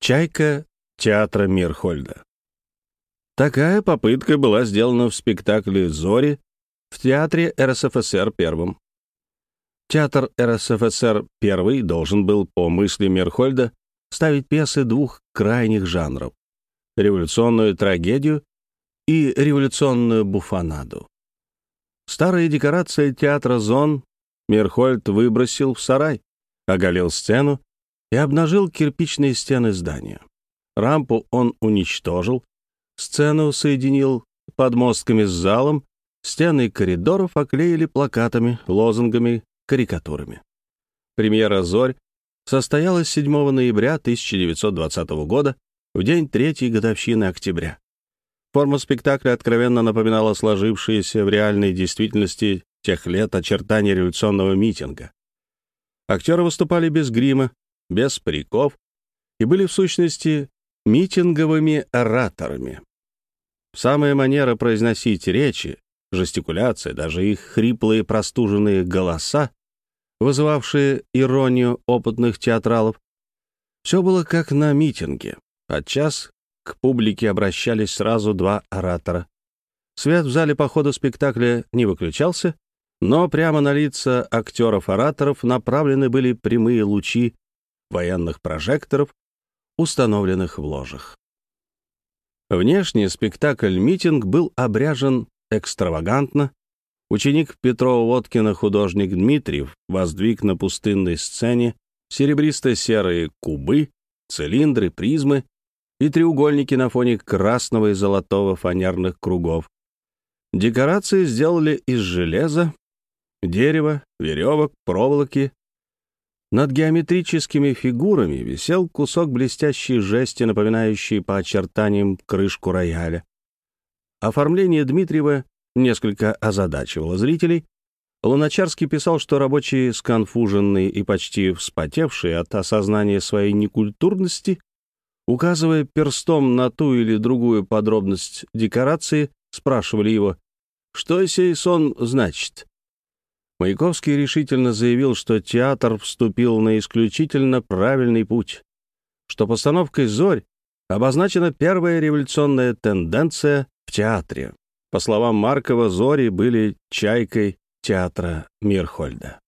Чайка театра Мирхольда. Такая попытка была сделана в спектакле «Зори» в театре РСФСР первым. Театр РСФСР первый должен был, по мысли Мирхольда, ставить пьесы двух крайних жанров — революционную трагедию и революционную буфанаду. Старые декорации театра «Зон» Мирхольд выбросил в сарай, оголил сцену и обнажил кирпичные стены здания. Рампу он уничтожил, сцену соединил подмостками с залом, стены коридоров оклеили плакатами, лозунгами, карикатурами. Премьера «Зорь» состоялась 7 ноября 1920 года, в день третьей годовщины октября. Форма спектакля откровенно напоминала сложившиеся в реальной действительности тех лет очертания революционного митинга. Актеры выступали без грима, без париков и были в сущности митинговыми ораторами. Самая манера произносить речи, жестикуляция, даже их хриплые простуженные голоса, вызывавшие иронию опытных театралов, все было как на митинге. Подчас к публике обращались сразу два оратора. Свет в зале по ходу спектакля не выключался, но прямо на лица актеров-ораторов направлены были прямые лучи военных прожекторов, установленных в ложах. Внешне спектакль-митинг был обряжен экстравагантно. Ученик Петрова-Водкина, художник Дмитриев, воздвиг на пустынной сцене серебристо-серые кубы, цилиндры, призмы и треугольники на фоне красного и золотого фанерных кругов. Декорации сделали из железа, дерева, веревок, проволоки. Над геометрическими фигурами висел кусок блестящей жести, напоминающий по очертаниям крышку рояля. Оформление Дмитриева несколько озадачивало зрителей. Луначарский писал, что рабочие, сконфуженные и почти вспотевшие от осознания своей некультурности, указывая перстом на ту или другую подробность декорации, спрашивали его, что сей сон значит. Маяковский решительно заявил, что театр вступил на исключительно правильный путь, что постановкой «Зорь» обозначена первая революционная тенденция в театре. По словам Маркова, «Зори» были чайкой театра Мирхольда.